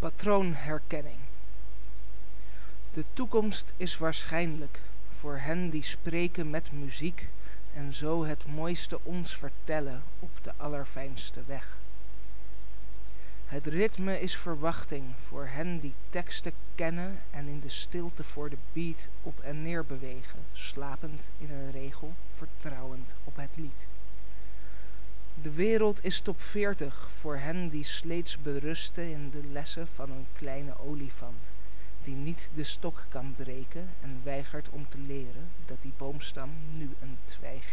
Patroonherkenning. De toekomst is waarschijnlijk voor hen die spreken met muziek en zo het mooiste ons vertellen op de allerfijnste weg. Het ritme is verwachting voor hen die teksten kennen en in de stilte voor de beat op en neer bewegen, slapend in een regel, vertrouwend op het lied. De wereld is top 40 voor hen die slechts berusten in de lessen van een kleine olifant, die niet de stok kan breken en weigert om te leren dat die boomstam nu een twijgje is.